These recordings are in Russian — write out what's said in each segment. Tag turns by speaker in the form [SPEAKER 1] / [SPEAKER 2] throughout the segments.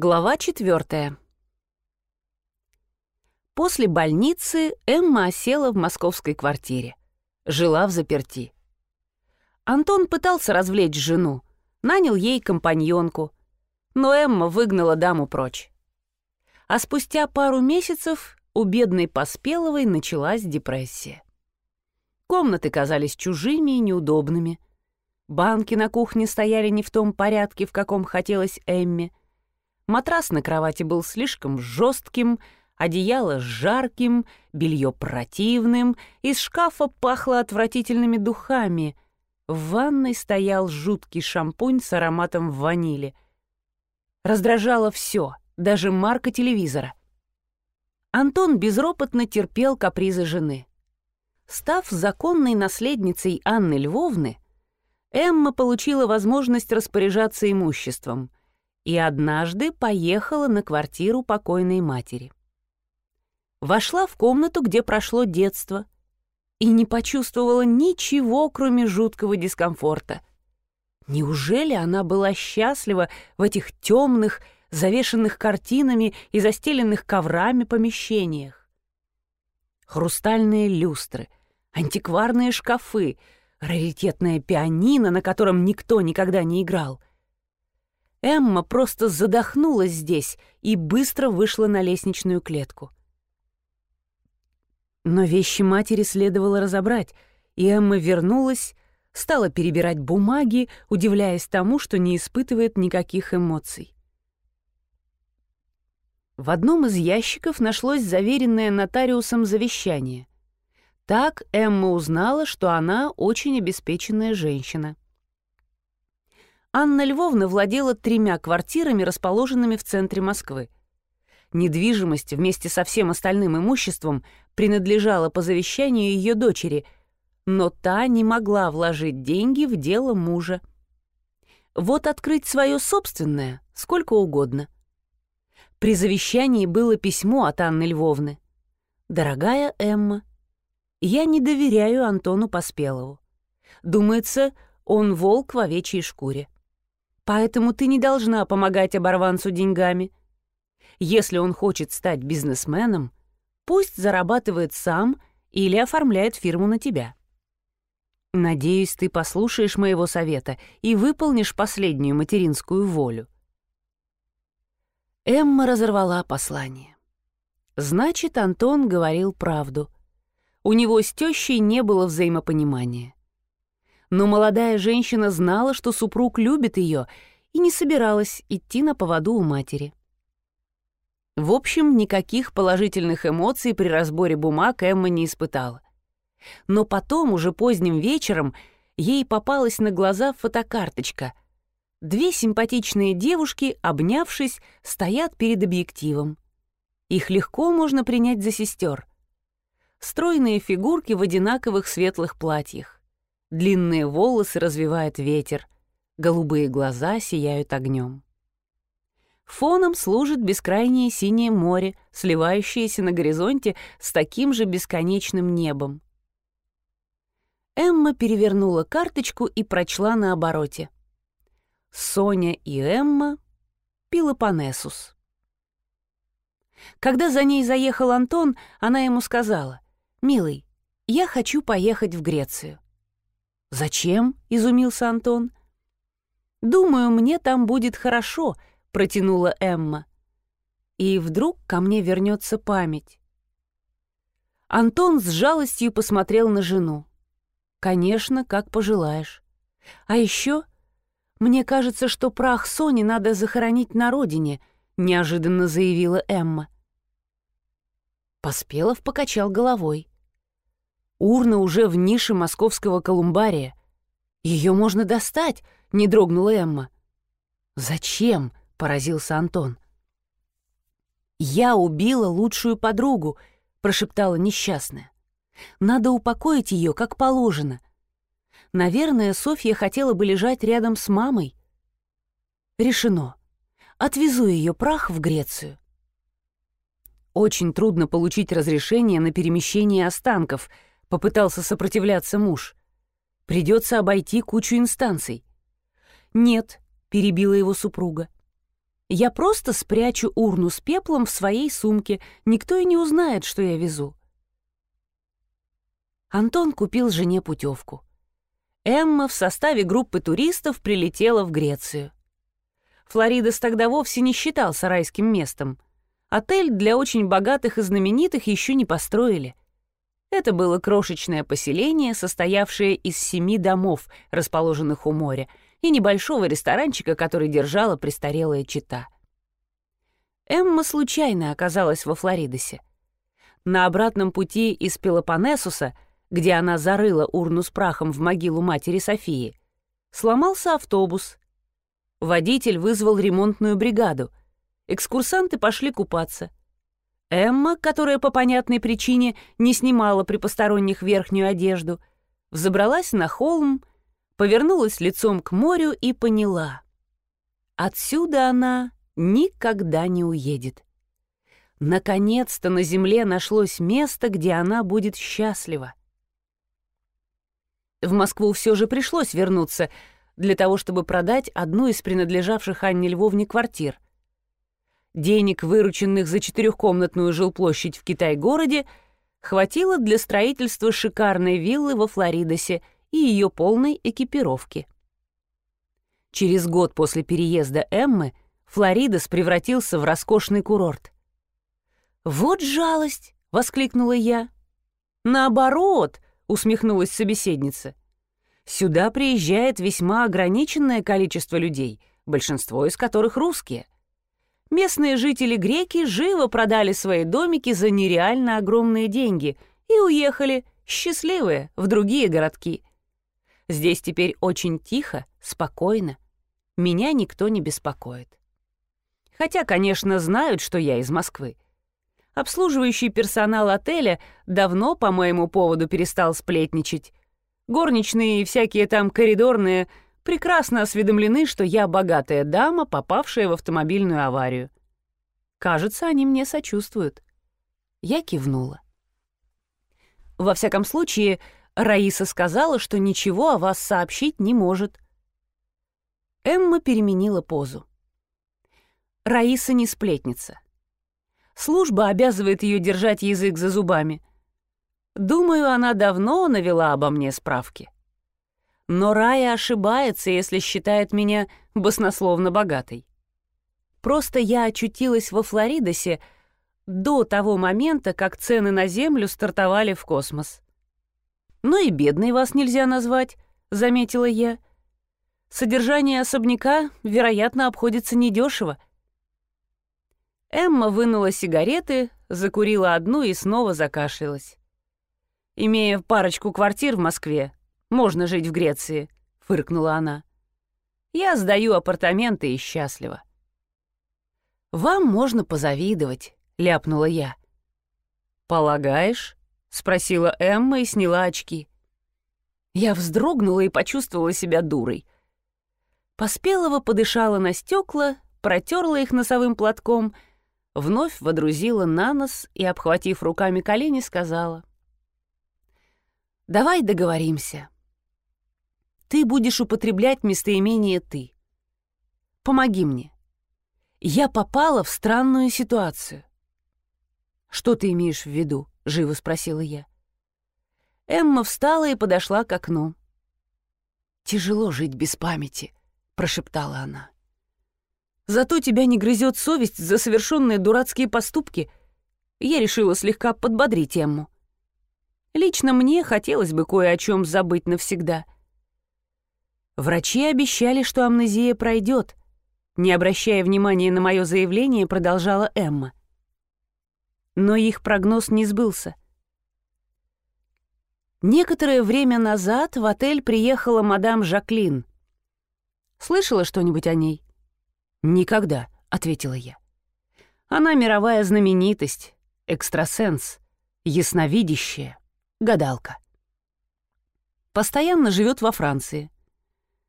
[SPEAKER 1] Глава четвертая. После больницы Эмма осела в московской квартире. Жила в заперти. Антон пытался развлечь жену, нанял ей компаньонку, но Эмма выгнала даму прочь. А спустя пару месяцев у бедной Поспеловой началась депрессия. Комнаты казались чужими и неудобными. Банки на кухне стояли не в том порядке, в каком хотелось Эмме — Матрас на кровати был слишком жестким, одеяло жарким, белье противным, из шкафа пахло отвратительными духами. В ванной стоял жуткий шампунь с ароматом ванили. Раздражало все, даже марка телевизора. Антон безропотно терпел капризы жены. Став законной наследницей Анны Львовны, Эмма получила возможность распоряжаться имуществом — и однажды поехала на квартиру покойной матери. Вошла в комнату, где прошло детство, и не почувствовала ничего, кроме жуткого дискомфорта. Неужели она была счастлива в этих темных, завешенных картинами и застеленных коврами помещениях? Хрустальные люстры, антикварные шкафы, раритетное пианино, на котором никто никогда не играл — Эмма просто задохнулась здесь и быстро вышла на лестничную клетку. Но вещи матери следовало разобрать, и Эмма вернулась, стала перебирать бумаги, удивляясь тому, что не испытывает никаких эмоций. В одном из ящиков нашлось заверенное нотариусом завещание. Так Эмма узнала, что она очень обеспеченная женщина. Анна Львовна владела тремя квартирами, расположенными в центре Москвы. Недвижимость вместе со всем остальным имуществом принадлежала по завещанию ее дочери, но та не могла вложить деньги в дело мужа. Вот открыть свое собственное сколько угодно. При завещании было письмо от Анны Львовны. «Дорогая Эмма, я не доверяю Антону Поспелову. Думается, он волк в овечьей шкуре. Поэтому ты не должна помогать оборванцу деньгами. Если он хочет стать бизнесменом, пусть зарабатывает сам или оформляет фирму на тебя. Надеюсь, ты послушаешь моего совета и выполнишь последнюю материнскую волю. Эмма разорвала послание. Значит, Антон говорил правду. У него с тещей не было взаимопонимания но молодая женщина знала, что супруг любит ее и не собиралась идти на поводу у матери. В общем, никаких положительных эмоций при разборе бумаг Эмма не испытала. Но потом, уже поздним вечером, ей попалась на глаза фотокарточка. Две симпатичные девушки, обнявшись, стоят перед объективом. Их легко можно принять за сестер. Стройные фигурки в одинаковых светлых платьях. Длинные волосы развивает ветер, голубые глаза сияют огнем. Фоном служит бескрайнее синее море, сливающееся на горизонте с таким же бесконечным небом. Эмма перевернула карточку и прочла на обороте. Соня и Эмма — Пилопонесус. Когда за ней заехал Антон, она ему сказала, «Милый, я хочу поехать в Грецию». «Зачем?» — изумился Антон. «Думаю, мне там будет хорошо», — протянула Эмма. И вдруг ко мне вернется память. Антон с жалостью посмотрел на жену. «Конечно, как пожелаешь. А еще мне кажется, что прах Сони надо захоронить на родине», — неожиданно заявила Эмма. Поспелов покачал головой. Урна уже в нише московского колумбария. Ее можно достать, не дрогнула Эмма. Зачем? поразился Антон. Я убила лучшую подругу, прошептала несчастная. Надо упокоить ее, как положено. Наверное, Софья хотела бы лежать рядом с мамой. Решено. Отвезу ее прах в Грецию. Очень трудно получить разрешение на перемещение останков — Попытался сопротивляться муж. Придется обойти кучу инстанций. Нет, перебила его супруга. Я просто спрячу урну с пеплом в своей сумке, никто и не узнает, что я везу. Антон купил жене путевку. Эмма в составе группы туристов прилетела в Грецию. Флоридас тогда вовсе не считался райским местом. Отель для очень богатых и знаменитых еще не построили. Это было крошечное поселение, состоявшее из семи домов, расположенных у моря, и небольшого ресторанчика, который держала престарелая чита. Эмма случайно оказалась во Флоридосе. На обратном пути из Пелопоннесуса, где она зарыла урну с прахом в могилу матери Софии, сломался автобус. Водитель вызвал ремонтную бригаду. Экскурсанты пошли купаться. Эмма, которая по понятной причине не снимала при посторонних верхнюю одежду, взобралась на холм, повернулась лицом к морю и поняла. Отсюда она никогда не уедет. Наконец-то на земле нашлось место, где она будет счастлива. В Москву все же пришлось вернуться для того, чтобы продать одну из принадлежавших Анне Львовне квартир — Денег, вырученных за четырехкомнатную жилплощадь в Китай-городе, хватило для строительства шикарной виллы во Флоридосе и ее полной экипировки. Через год после переезда Эммы Флоридос превратился в роскошный курорт. «Вот жалость!» — воскликнула я. «Наоборот!» — усмехнулась собеседница. «Сюда приезжает весьма ограниченное количество людей, большинство из которых русские — местные жители-греки живо продали свои домики за нереально огромные деньги и уехали, счастливые, в другие городки. Здесь теперь очень тихо, спокойно. Меня никто не беспокоит. Хотя, конечно, знают, что я из Москвы. Обслуживающий персонал отеля давно по моему поводу перестал сплетничать. Горничные и всякие там коридорные — прекрасно осведомлены, что я богатая дама, попавшая в автомобильную аварию. Кажется, они мне сочувствуют. Я кивнула. Во всяком случае, Раиса сказала, что ничего о вас сообщить не может. Эмма переменила позу. Раиса не сплетница. Служба обязывает ее держать язык за зубами. Думаю, она давно навела обо мне справки. Но Рая ошибается, если считает меня баснословно богатой. Просто я очутилась во Флоридосе до того момента, как цены на Землю стартовали в космос. «Ну и бедной вас нельзя назвать», — заметила я. «Содержание особняка, вероятно, обходится недешево». Эмма вынула сигареты, закурила одну и снова закашлялась. Имея парочку квартир в Москве, можно жить в Греции», — фыркнула она. «Я сдаю апартаменты и счастлива». «Вам можно позавидовать», — ляпнула я. «Полагаешь?» — спросила Эмма и сняла очки. Я вздрогнула и почувствовала себя дурой. Поспелова подышала на стекла, протерла их носовым платком, вновь водрузила на нос и, обхватив руками колени, сказала. «Давай договоримся. Ты будешь употреблять местоимение «ты». Помоги мне. Я попала в странную ситуацию. «Что ты имеешь в виду?» — живо спросила я. Эмма встала и подошла к окну. «Тяжело жить без памяти», — прошептала она. «Зато тебя не грызет совесть за совершенные дурацкие поступки». Я решила слегка подбодрить Эмму. Лично мне хотелось бы кое о чем забыть навсегда — Врачи обещали, что амнезия пройдет. Не обращая внимания на мое заявление, продолжала Эмма. Но их прогноз не сбылся. Некоторое время назад в отель приехала мадам Жаклин. Слышала что-нибудь о ней? «Никогда», — ответила я. «Она мировая знаменитость, экстрасенс, ясновидящая, гадалка. Постоянно живет во Франции.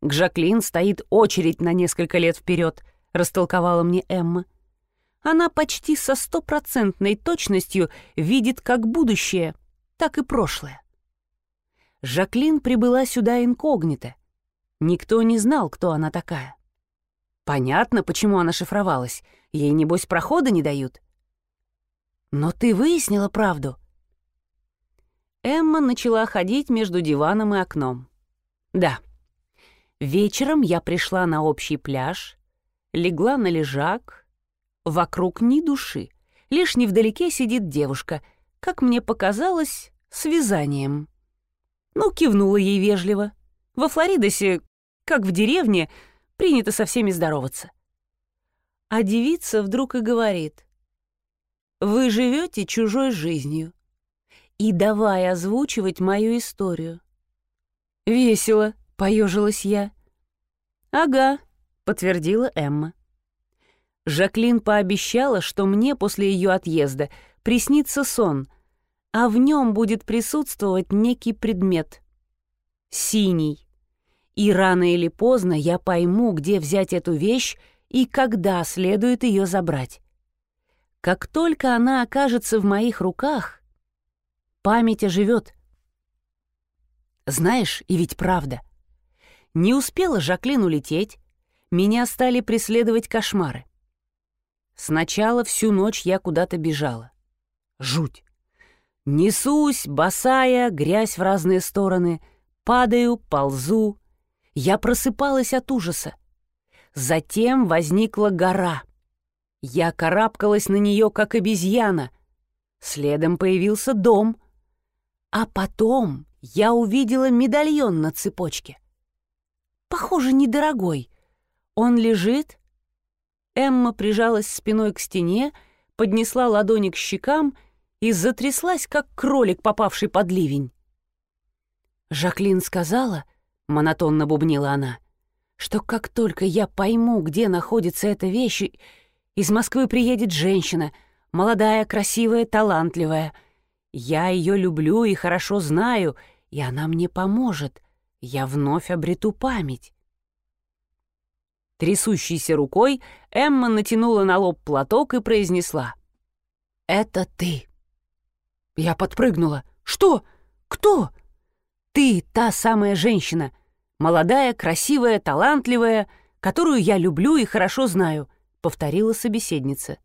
[SPEAKER 1] К Жаклин стоит очередь на несколько лет вперед, растолковала мне Эмма. Она почти со стопроцентной точностью видит как будущее, так и прошлое. Жаклин прибыла сюда инкогнито. Никто не знал, кто она такая. Понятно, почему она шифровалась. Ей, небось, прохода не дают. Но ты выяснила правду. Эмма начала ходить между диваном и окном. Да. Вечером я пришла на общий пляж, легла на лежак. Вокруг ни души. Лишь невдалеке сидит девушка, как мне показалось, с вязанием. Ну, кивнула ей вежливо. Во Флоридосе, как в деревне, принято со всеми здороваться. А девица вдруг и говорит. «Вы живете чужой жизнью. И давай озвучивать мою историю». «Весело», — поежилась я. «Ага», — подтвердила Эмма. Жаклин пообещала, что мне после ее отъезда приснится сон, а в нем будет присутствовать некий предмет. Синий. И рано или поздно я пойму, где взять эту вещь и когда следует ее забрать. Как только она окажется в моих руках, память оживет. Знаешь, и ведь правда. Не успела Жаклин улететь, меня стали преследовать кошмары. Сначала всю ночь я куда-то бежала. Жуть. Несусь, босая, грязь в разные стороны, падаю, ползу. Я просыпалась от ужаса. Затем возникла гора. Я карабкалась на нее, как обезьяна. Следом появился дом. А потом я увидела медальон на цепочке. Похоже, недорогой. Он лежит. Эмма прижалась спиной к стене, поднесла ладони к щекам и затряслась, как кролик, попавший под ливень. Жаклин сказала, монотонно бубнила она, что как только я пойму, где находится эта вещь, из Москвы приедет женщина, молодая, красивая, талантливая. Я ее люблю и хорошо знаю, и она мне поможет. Я вновь обрету память. Трясущейся рукой Эмма натянула на лоб платок и произнесла. «Это ты». Я подпрыгнула. «Что? Кто?» «Ты та самая женщина, молодая, красивая, талантливая, которую я люблю и хорошо знаю», — повторила собеседница.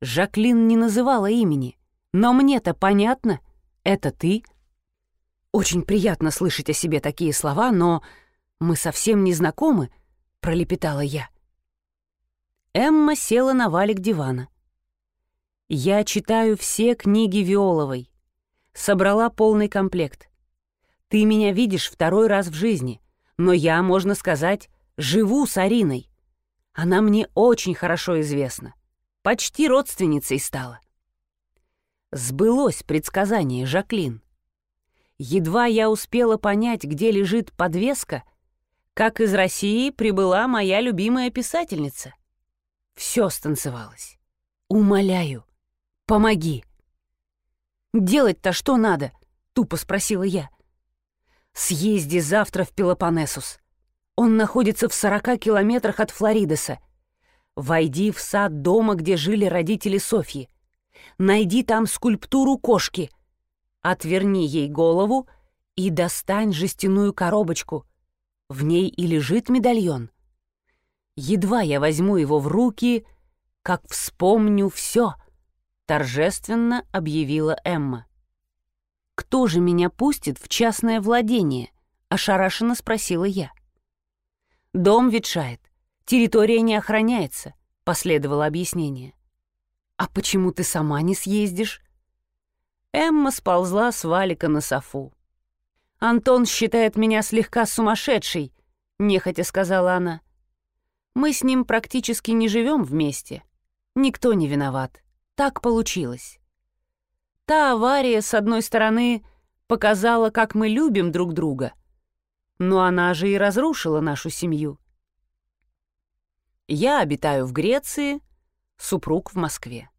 [SPEAKER 1] Жаклин не называла имени, но мне-то понятно, это ты. Очень приятно слышать о себе такие слова, но мы совсем не знакомы, пролепетала я. Эмма села на валик дивана. Я читаю все книги Виоловой. Собрала полный комплект. Ты меня видишь второй раз в жизни, но я, можно сказать, живу с Ариной. Она мне очень хорошо известна. Почти родственницей стала. Сбылось предсказание Жаклин. Едва я успела понять, где лежит подвеска, как из России прибыла моя любимая писательница. Все станцевалось. Умоляю, помоги. «Делать-то что надо?» — тупо спросила я. Съезди завтра в Пелопоннесус. Он находится в 40 километрах от Флоридоса. Войди в сад дома, где жили родители Софьи. Найди там скульптуру кошки. Отверни ей голову и достань жестяную коробочку. В ней и лежит медальон. Едва я возьму его в руки, как вспомню все, торжественно объявила Эмма. «Кто же меня пустит в частное владение?» — ошарашенно спросила я. «Дом ветшает, территория не охраняется», — последовало объяснение. «А почему ты сама не съездишь?» Эмма сползла с валика на софу. «Антон считает меня слегка сумасшедшей», — нехотя сказала она. «Мы с ним практически не живем вместе. Никто не виноват. Так получилось». Та авария, с одной стороны, показала, как мы любим друг друга, но она же и разрушила нашу семью. Я обитаю в Греции, супруг в Москве.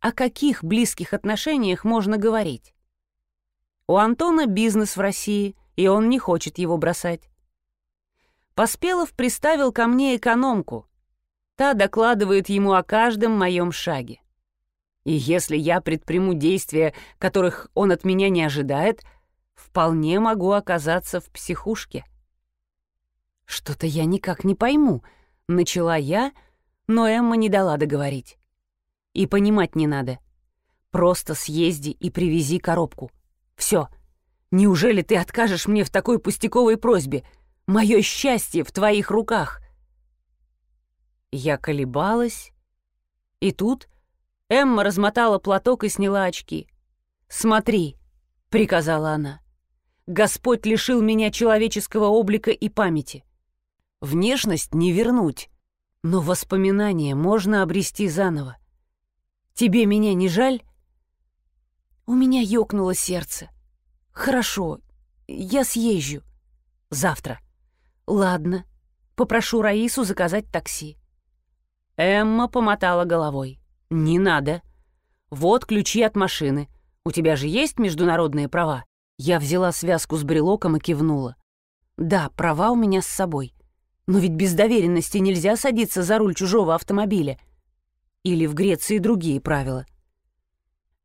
[SPEAKER 1] О каких близких отношениях можно говорить? У Антона бизнес в России, и он не хочет его бросать. Поспелов приставил ко мне экономку. Та докладывает ему о каждом моем шаге. И если я предприму действия, которых он от меня не ожидает, вполне могу оказаться в психушке. Что-то я никак не пойму, Начала я, но Эмма не дала договорить. И понимать не надо. Просто съезди и привези коробку. Все. Неужели ты откажешь мне в такой пустяковой просьбе? Мое счастье в твоих руках. Я колебалась, и тут Эмма размотала платок и сняла очки. «Смотри», — приказала она, — «Господь лишил меня человеческого облика и памяти. Внешность не вернуть, но воспоминания можно обрести заново. Тебе меня не жаль?» У меня ёкнуло сердце. «Хорошо, я съезжу. Завтра. Ладно, попрошу Раису заказать такси». Эмма помотала головой. «Не надо. Вот ключи от машины. У тебя же есть международные права?» Я взяла связку с брелоком и кивнула. «Да, права у меня с собой. Но ведь без доверенности нельзя садиться за руль чужого автомобиля. Или в Греции другие правила».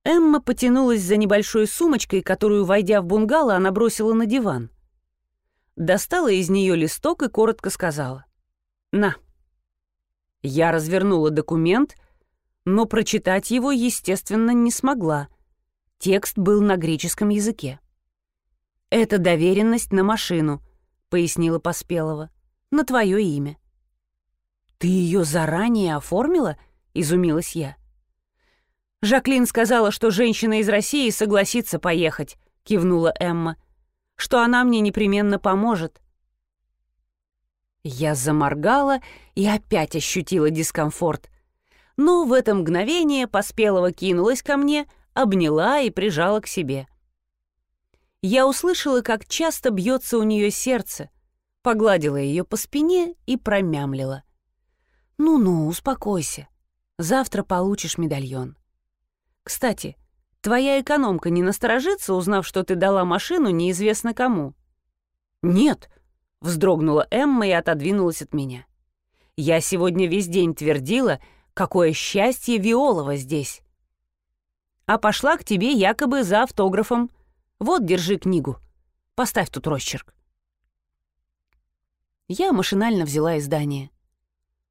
[SPEAKER 1] Эмма потянулась за небольшой сумочкой, которую, войдя в бунгало, она бросила на диван. Достала из нее листок и коротко сказала. «На». Я развернула документ, но прочитать его, естественно, не смогла. Текст был на греческом языке. «Это доверенность на машину», — пояснила Поспелова, — «на твое имя». «Ты ее заранее оформила?» — изумилась я. «Жаклин сказала, что женщина из России согласится поехать», — кивнула Эмма, «что она мне непременно поможет». Я заморгала и опять ощутила дискомфорт. Но в это мгновение Поспелова кинулась ко мне, обняла и прижала к себе. Я услышала, как часто бьется у нее сердце, погладила ее по спине и промямлила. «Ну-ну, успокойся. Завтра получишь медальон». Кстати, твоя экономка не насторожится, узнав, что ты дала машину неизвестно кому?» «Нет», — вздрогнула Эмма и отодвинулась от меня. «Я сегодня весь день твердила, какое счастье Виолова здесь. А пошла к тебе якобы за автографом. Вот, держи книгу. Поставь тут росчерк». Я машинально взяла издание.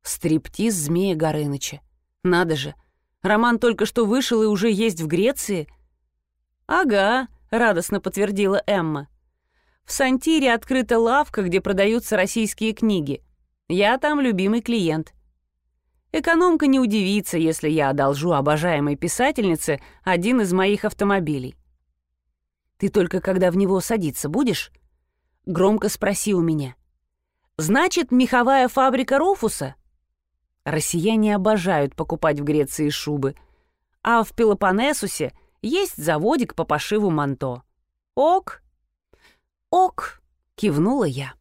[SPEAKER 1] «Стриптиз Змея Горыныча». Надо же, Роман только что вышел и уже есть в Греции?» «Ага», — радостно подтвердила Эмма. «В Сантире открыта лавка, где продаются российские книги. Я там любимый клиент. Экономка не удивится, если я одолжу обожаемой писательнице один из моих автомобилей. Ты только когда в него садиться будешь?» Громко спроси у меня. «Значит, меховая фабрика Руфуса?» Россияне обожают покупать в Греции шубы, а в Пелопоннесусе есть заводик по пошиву манто. «Ок!» «Ок!» — кивнула я.